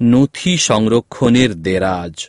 নথি সংরক্ষণের দেরাজ।